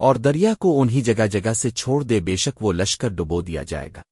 اور دریا کو انہی جگہ جگہ سے چھوڑ دے، بے شک وہ لشکر ڈبو دیا جائے گا۔